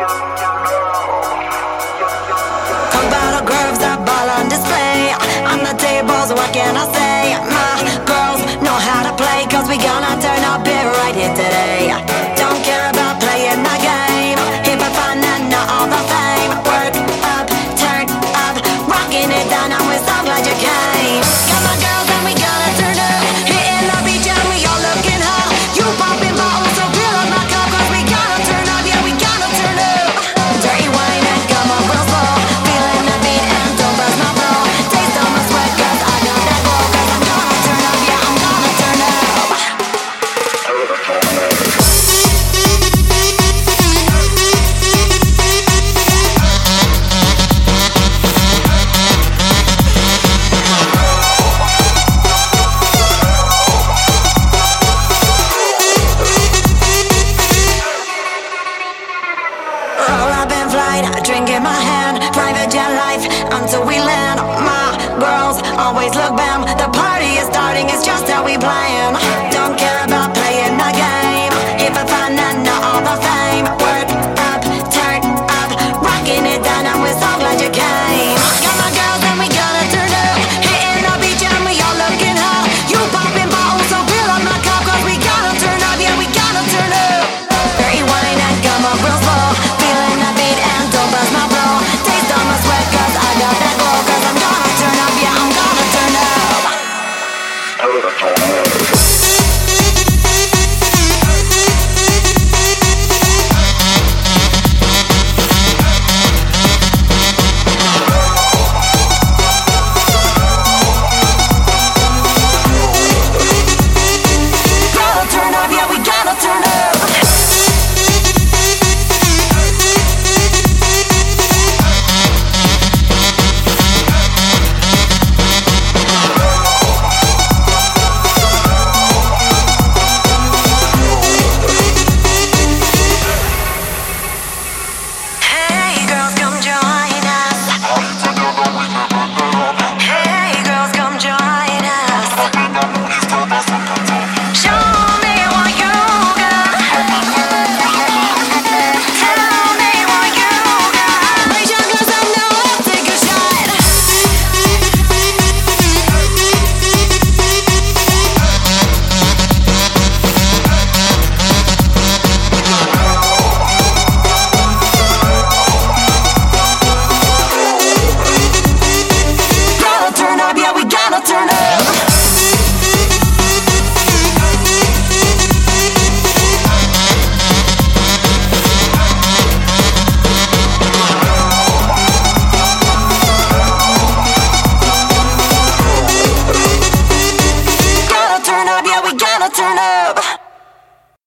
you. always look Hey